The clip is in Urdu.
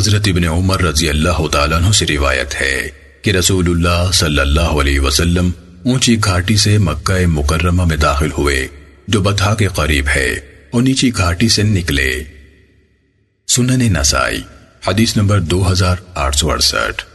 حضرت ابن عمر رضی اللہ تعالیٰ عنہ سے روایت ہے کہ رسول اللہ صلی اللہ علیہ وسلم اونچی گھاٹی سے مکہ مکرمہ میں داخل ہوئے، جو بتھا کے قریب ہے، اور نیچی گھاٹی سے نکلے۔ سنن نسائی، حدیث نمبر دو ہزار آٹھ سو اڑسٹھ۔